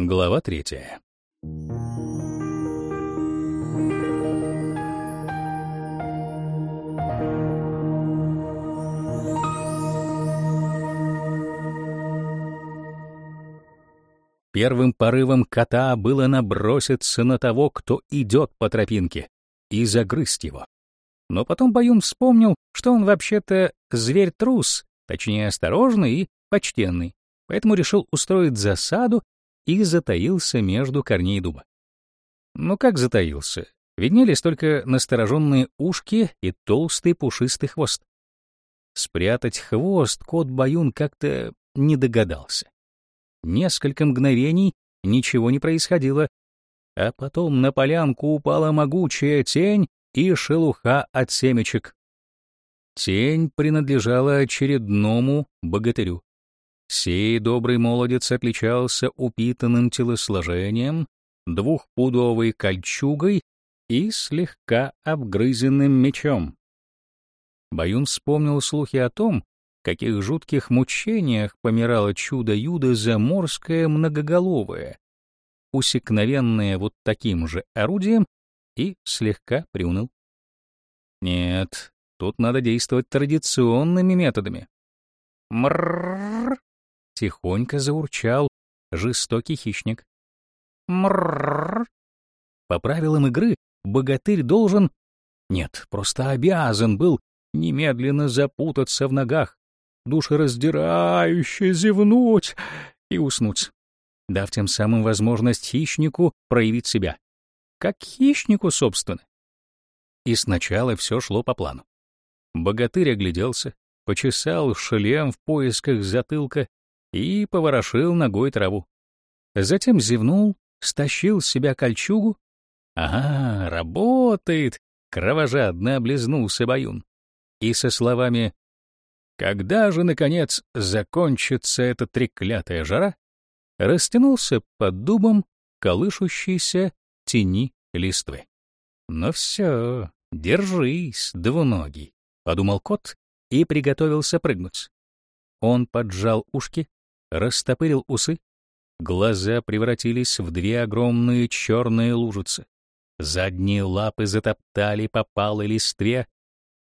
Глава третья. Первым порывом кота было наброситься на того, кто идет по тропинке, и загрызть его. Но потом Баюн вспомнил, что он вообще-то зверь-трус, точнее осторожный и почтенный, поэтому решил устроить засаду и затаился между корней дуба. Ну как затаился? Виднелись только настороженные ушки и толстый пушистый хвост. Спрятать хвост кот Баюн как-то не догадался. Несколько мгновений ничего не происходило, а потом на полянку упала могучая тень и шелуха от семечек. Тень принадлежала очередному богатырю. Сей добрый молодец отличался упитанным телосложением, двухпудовой кольчугой и слегка обгрызенным мечом. Баюн вспомнил слухи о том, каких жутких мучениях помирало чудо-юдо заморское многоголовое, усекновенное вот таким же орудием, и слегка приуныл. Нет, тут надо действовать традиционными методами. Мрррр! Тихонько заурчал жестокий хищник. Мрррр! По правилам игры богатырь должен... Нет, просто обязан был немедленно запутаться в ногах, душераздирающе зевнуть и уснуть, дав тем самым возможность хищнику проявить себя. Как хищнику, собственно. И сначала все шло по плану. Богатырь огляделся, почесал шлем в поисках затылка и поворошил ногой траву. Затем зевнул, стащил с себя кольчугу. «Ага, работает!» — кровожадно облизнулся Баюн. И со словами когда же, наконец, закончится эта треклятая жара, растянулся под дубом колышущейся тени листвы. «Ну все, держись, двуногий», — подумал кот и приготовился прыгнуть. Он поджал ушки, растопырил усы, глаза превратились в две огромные черные лужицы. Задние лапы затоптали по палой листве.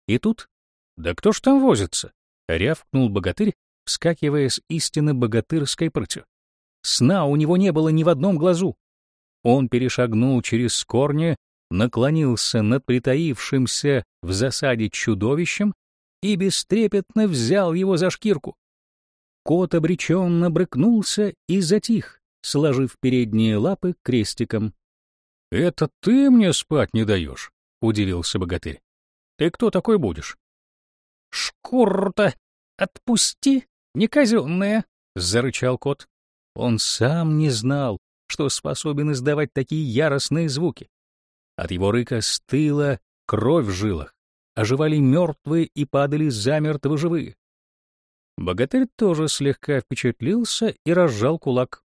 И тут... Да кто ж там возится? — рявкнул богатырь, вскакивая с истинно богатырской прытью. Сна у него не было ни в одном глазу. Он перешагнул через корни, наклонился над притаившимся в засаде чудовищем и бестрепетно взял его за шкирку. Кот обреченно брыкнулся и затих, сложив передние лапы крестиком. — Это ты мне спать не даешь? — удивился богатырь. — Ты кто такой будешь? шкуру-то отпусти, не казенная, — зарычал кот. Он сам не знал, что способен издавать такие яростные звуки. От его рыка стыла кровь в жилах, оживали мертвые и падали замертво живые. Богатырь тоже слегка впечатлился и разжал кулак.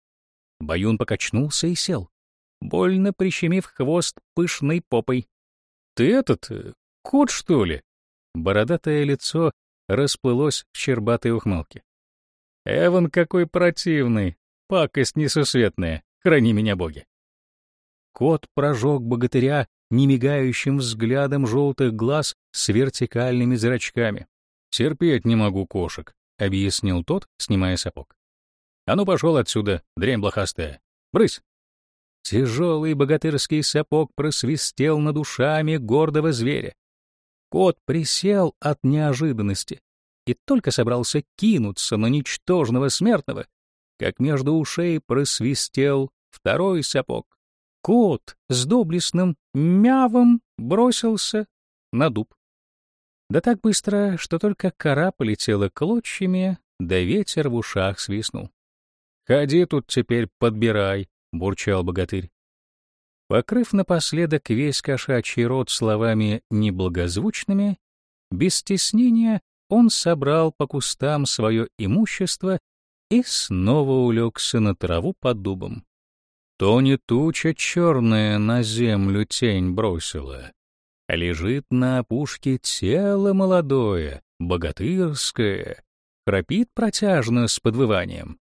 Баюн покачнулся и сел, больно прищемив хвост пышной попой. — Ты этот, э, кот, что ли? Бородатое лицо расплылось в щербатой ухмылке. «Эван какой противный! Пакость несусветная! Храни меня, боги!» Кот прожег богатыря немигающим взглядом желтых глаз с вертикальными зрачками. «Терпеть не могу кошек», — объяснил тот, снимая сапог. «А ну пошел отсюда, дрянь блохастая! Брысь!» Тяжелый богатырский сапог просвистел над ушами гордого зверя. Кот присел от неожиданности и только собрался кинуться на ничтожного смертного, как между ушей просвистел второй сапог. Кот с доблестным мявом бросился на дуб. Да так быстро, что только кора полетела клочьями, да ветер в ушах свистнул. «Ходи тут теперь, подбирай», — бурчал богатырь. Покрыв напоследок весь кошачий рот словами неблагозвучными, без стеснения он собрал по кустам свое имущество и снова улегся на траву под дубом. То не туча черная на землю тень бросила, лежит на опушке тело молодое, богатырское, храпит протяжно с подвыванием.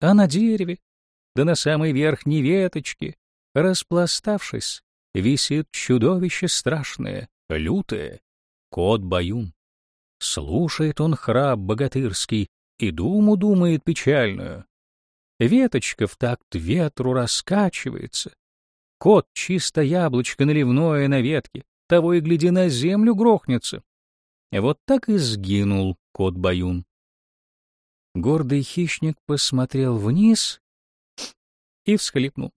А на дереве да на самой верхней веточке, распластавшись, висит чудовище страшное, лютое, кот Баюн. Слушает он храп богатырский и думу думает печальную. Веточка в такт ветру раскачивается. Кот чисто яблочко наливное на ветке, того и гляди на землю грохнется. Вот так и сгинул кот Баюн. Гордый хищник посмотрел вниз и всхлипнул.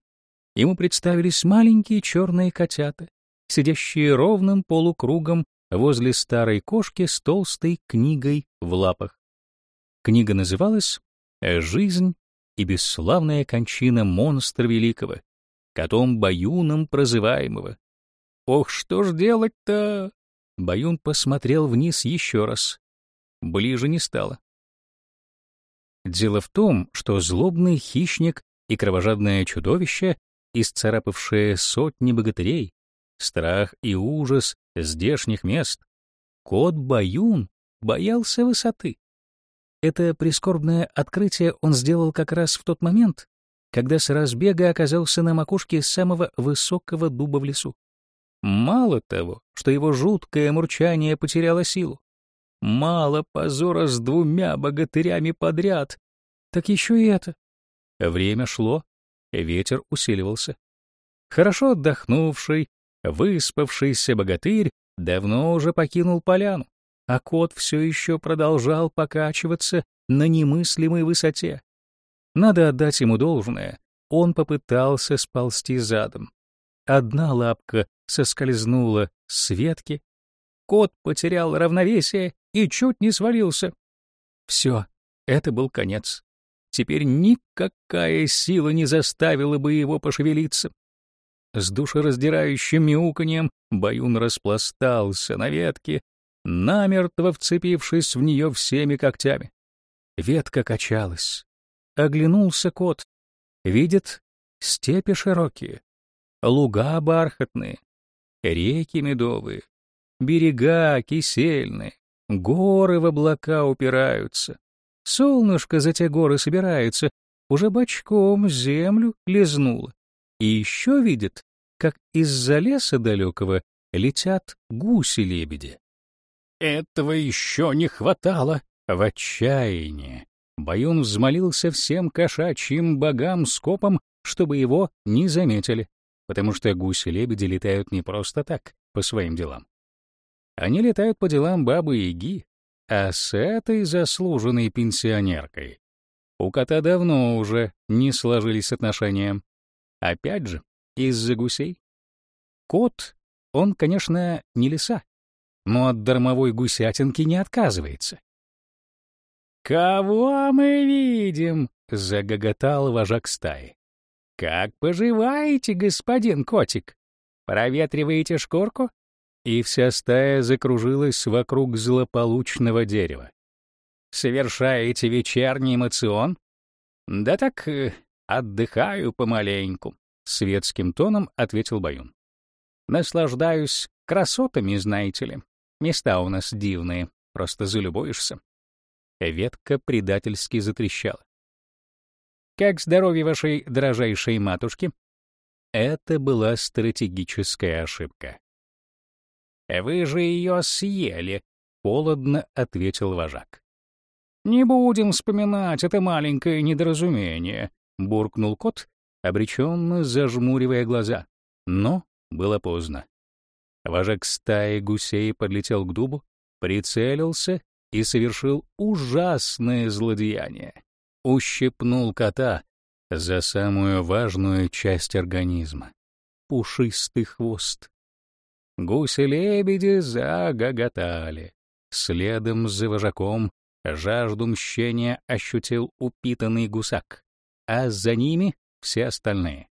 Ему представились маленькие черные котята, сидящие ровным полукругом возле старой кошки с толстой книгой в лапах. Книга называлась «Жизнь и бесславная кончина монстра великого, котом Баюном прозываемого». «Ох, что ж делать-то?» Баюн посмотрел вниз еще раз. Ближе не стало. Дело в том, что злобный хищник и кровожадное чудовище, исцарапавшее сотни богатырей, страх и ужас здешних мест, кот Баюн боялся высоты. Это прискорбное открытие он сделал как раз в тот момент, когда с разбега оказался на макушке самого высокого дуба в лесу. Мало того, что его жуткое мурчание потеряло силу, Мало позора с двумя богатырями подряд. Так еще и это. Время шло, ветер усиливался. Хорошо отдохнувший, выспавшийся богатырь давно уже покинул поляну, а кот все еще продолжал покачиваться на немыслимой высоте. Надо отдать ему должное, он попытался сползти задом. Одна лапка соскользнула с ветки, кот потерял равновесие и чуть не свалился. Все, это был конец. Теперь никакая сила не заставила бы его пошевелиться. С душераздирающим мяуканьем Баюн распластался на ветке, намертво вцепившись в нее всеми когтями. Ветка качалась. Оглянулся кот. Видит степи широкие, луга бархатные, реки медовые, берега кисельные, Горы в облака упираются. Солнышко за те горы собирается, уже бочком землю лизнуло. И еще видит, как из-за леса далекого летят гуси-лебеди. Этого еще не хватало. В отчаянии Баюн взмолился всем кошачьим богам скопом, чтобы его не заметили, потому что гуси-лебеди летают не просто так, по своим делам. Они летают по делам бабы-яги, а с этой заслуженной пенсионеркой у кота давно уже не сложились отношения. Опять же, из-за гусей. Кот, он, конечно, не лиса, но от дармовой гусятинки не отказывается. «Кого мы видим?» — загоготал вожак стаи. «Как поживаете, господин котик? Проветриваете шкурку? и вся стая закружилась вокруг злополучного дерева. «Совершаете вечерний эмоцион?» «Да так, э, отдыхаю помаленьку», — светским тоном ответил Баюн. «Наслаждаюсь красотами, знаете ли. Места у нас дивные, просто залюбуешься». Ветка предательски затрещала. «Как здоровье вашей дрожайшей матушки?» Это была стратегическая ошибка. «Вы же ее съели», — холодно ответил вожак. «Не будем вспоминать это маленькое недоразумение», — буркнул кот, обреченно зажмуривая глаза. Но было поздно. Вожак стаи гусей подлетел к дубу, прицелился и совершил ужасное злодеяние. Ущипнул кота за самую важную часть организма — пушистый хвост. Гуси-лебеди загоготали. Следом за вожаком жажду мщения ощутил упитанный гусак, а за ними все остальные.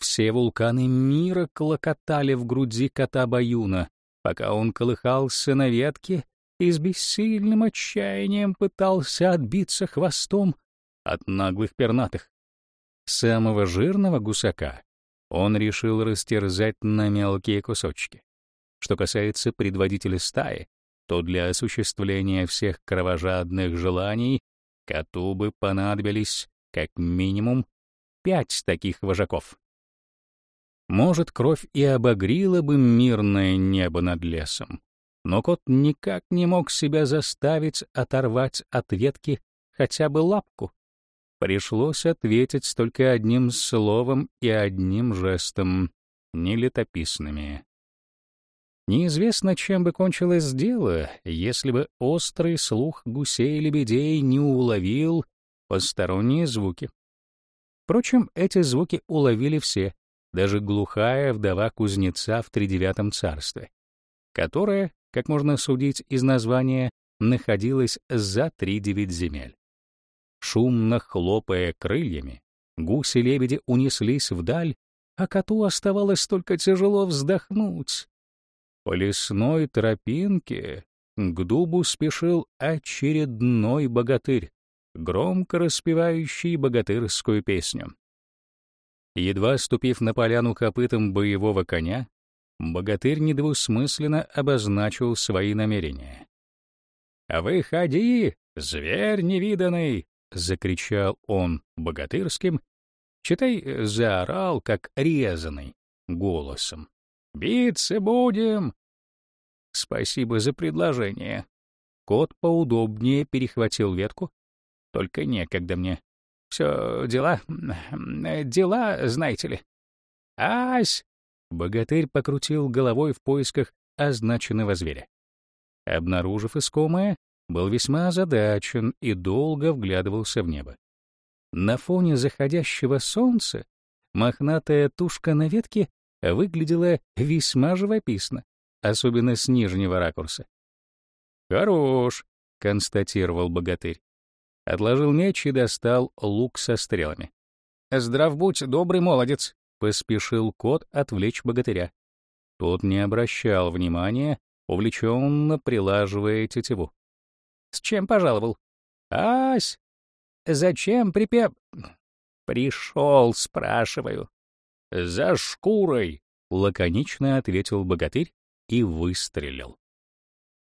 Все вулканы мира клокотали в груди кота Баюна, пока он колыхался на ветке и с бессильным отчаянием пытался отбиться хвостом от наглых пернатых. Самого жирного гусака он решил растерзать на мелкие кусочки. Что касается предводителя стаи, то для осуществления всех кровожадных желаний коту бы понадобились как минимум пять таких вожаков. Может, кровь и обогрила бы мирное небо над лесом, но кот никак не мог себя заставить оторвать от ветки хотя бы лапку. Пришлось ответить только одним словом и одним жестом, нелетописными. Неизвестно, чем бы кончилось дело, если бы острый слух гусей-лебедей не уловил посторонние звуки. Впрочем, эти звуки уловили все, даже глухая вдова кузнеца в тридевятом царстве, которая, как можно судить из названия, находилась за три девять земель. Шумно хлопая крыльями, гуси-лебеди унеслись вдаль, а коту оставалось только тяжело вздохнуть. По лесной тропинке к дубу спешил очередной богатырь, громко распевающий богатырскую песню. Едва ступив на поляну копытом боевого коня, богатырь недвусмысленно обозначил свои намерения. «Выходи, зверь невиданный!» — закричал он богатырским, читай, заорал, как резанный, голосом. «Биться будем!» «Спасибо за предложение». Кот поудобнее перехватил ветку. «Только некогда мне. Все дела... дела, знаете ли». «Ась!» Богатырь покрутил головой в поисках означенного зверя. Обнаружив искомое, был весьма озадачен и долго вглядывался в небо. На фоне заходящего солнца мохнатая тушка на ветке выглядела весьма живописно, особенно с нижнего ракурса. «Хорош», — констатировал богатырь. Отложил меч и достал лук со стрелами. «Здрав будь, добрый молодец», — поспешил кот отвлечь богатыря. Тот не обращал внимания, увлеченно прилаживая тетиву. «С чем пожаловал?» «Ась! Зачем припев...» «Пришел, спрашиваю». «За шкурой!» — лаконично ответил богатырь и выстрелил.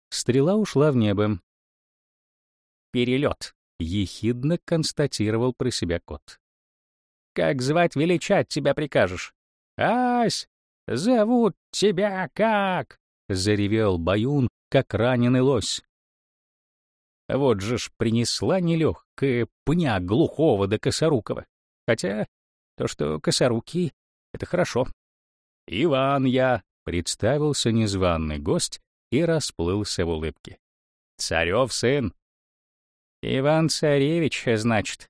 Стрела ушла в небо. «Перелет», — ехидно констатировал про себя кот. «Как звать величать тебя прикажешь?» «Ась, зовут тебя как?» — заревел Баюн, как раненый лось. Вот же ж принесла нелегкая пня глухого да косорукого. Хотя то, что косорукий, — это хорошо. «Иван я», — представился незваный гость и расплылся в улыбке. «Царев сын». «Иван-царевич, значит.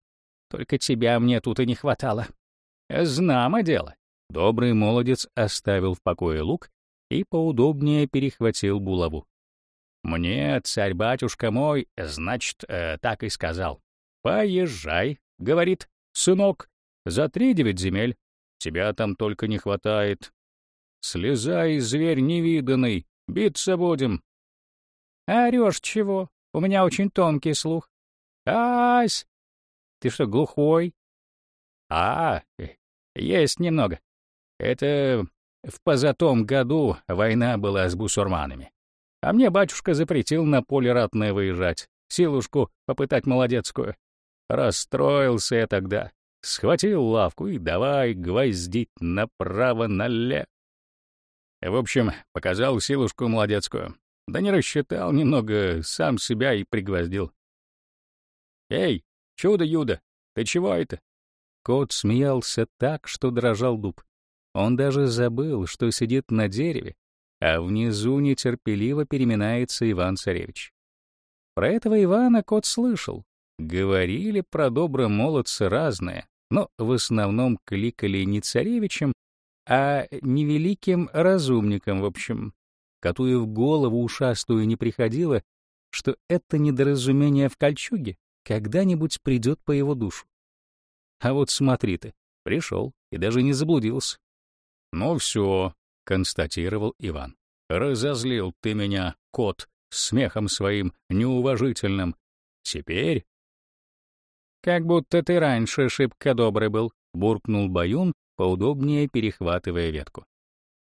Только тебя мне тут и не хватало». «Знамо дело». Добрый молодец оставил в покое лук и поудобнее перехватил булаву. «Мне царь-батюшка мой, значит, э, так и сказал. Поезжай, — говорит, — сынок, за три девять земель. Тебя там только не хватает. Слезай, зверь невиданный, биться будем». «Орешь чего? У меня очень тонкий слух». «Ась! Ты что, глухой?» «А, э, есть немного. Это в позатом году война была с бусурманами. А мне батюшка запретил на поле ратное выезжать, силушку попытать молодецкую. Расстроился я тогда, схватил лавку и давай гвоздить направо-налево. В общем, показал силушку молодецкую. Да не рассчитал немного, сам себя и пригвоздил. «Эй, чудо-юдо, ты чего это?» Кот смеялся так, что дрожал дуб. Он даже забыл, что сидит на дереве, а внизу нетерпеливо переминается Иван-царевич. Про этого Ивана кот слышал. Говорили про добро молодца разное, но в основном кликали не царевичем, а невеликим разумником, в общем. Коту и в голову ушастую не приходило, что это недоразумение в кольчуге когда-нибудь придет по его душу. А вот смотри ты, пришел и даже не заблудился. «Ну все», — констатировал Иван. «Разозлил ты меня, кот, смехом своим неуважительным. Теперь...» «Как будто ты раньше шибко добрый был», — буркнул Баюн, поудобнее перехватывая ветку.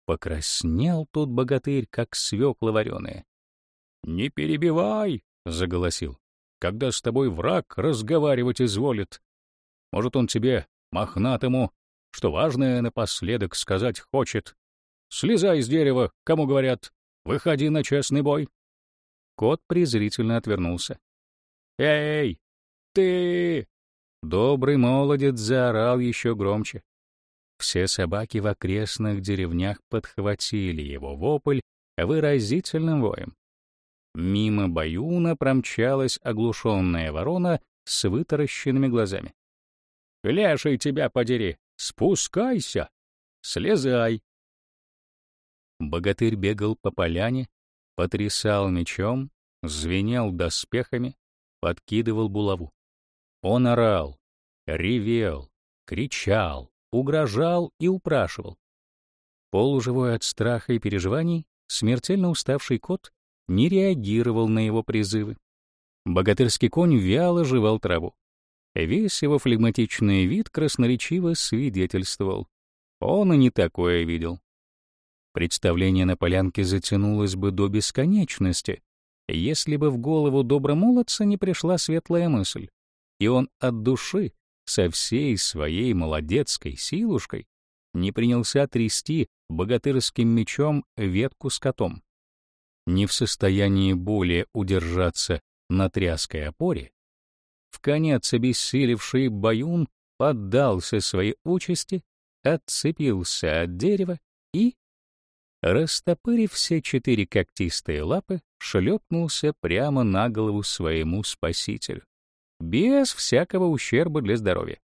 Покраснел тут богатырь, как свекла вареная. «Не перебивай!» — заголосил. «Когда с тобой враг разговаривать изволит. Может, он тебе мохнатому, что важное напоследок сказать хочет. Слезай с дерева, кому говорят, выходи на честный бой. Кот презрительно отвернулся. «Эй, ты!» Добрый молодец заорал еще громче. Все собаки в окрестных деревнях подхватили его вопль выразительным воем. Мимо Баюна промчалась оглушенная ворона с вытаращенными глазами. «Леший тебя подери! Спускайся! Слезай!» Богатырь бегал по поляне, потрясал мечом, звенел доспехами, подкидывал булаву. Он орал, ревел, кричал, угрожал и упрашивал. Полуживой от страха и переживаний, смертельно уставший кот не реагировал на его призывы. Богатырский конь вяло жевал траву. Весь его флегматичный вид красноречиво свидетельствовал. Он и не такое видел. Представление на полянке затянулось бы до бесконечности, если бы в голову добромолодца не пришла светлая мысль, и он от души, со всей своей молодецкой силушкой, не принялся трясти богатырским мечом ветку с котом. Не в состоянии более удержаться на тряской опоре, в конец обессилевший Баюн поддался своей участи, отцепился от дерева и, растопырив все четыре когтистые лапы, шлепнулся прямо на голову своему спасителю, без всякого ущерба для здоровья.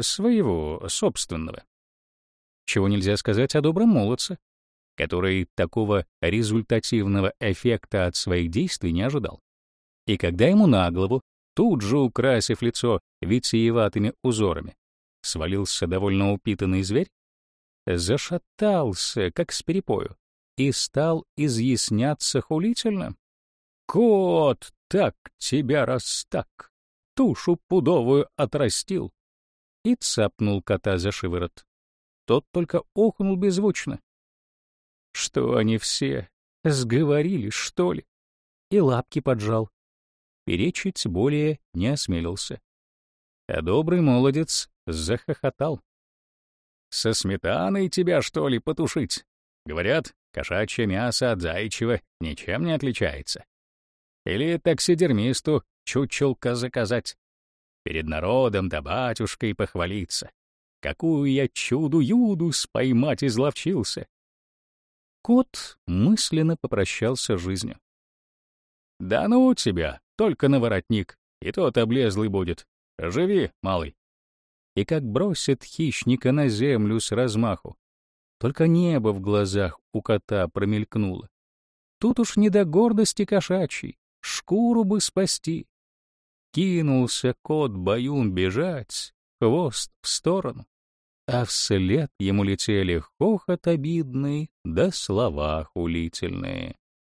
Своего собственного. Чего нельзя сказать о добром молодце, который такого результативного эффекта от своих действий не ожидал. И когда ему на голову, тут же украсив лицо витиеватыми узорами, свалился довольно упитанный зверь, зашатался, как с перепою, и стал изъясняться хулительно. «Кот, так тебя раз так, тушу пудовую отрастил!» И цапнул кота за шиворот. Тот только охнул беззвучно. Что они все, сговорились, что ли? И лапки поджал. Перечить более не осмелился. А добрый молодец захохотал. «Со сметаной тебя, что ли, потушить?» Говорят, кошачье мясо от заячьего ничем не отличается. Или таксидермисту чучелка заказать. Перед народом да батюшкой похвалиться. Какую я чуду-юду споймать изловчился. Кот мысленно попрощался с жизнью. «Да ну тебя, только на воротник, и тот облезлый будет. Живи, малый». И как бросит хищника на землю с размаху. Только небо в глазах у кота промелькнуло. Тут уж не до гордости кошачьей, шкуру бы спасти. Кинулся кот-баюн бежать, хвост в сторону а вслед ему летели хохот обидный да слова хулительные.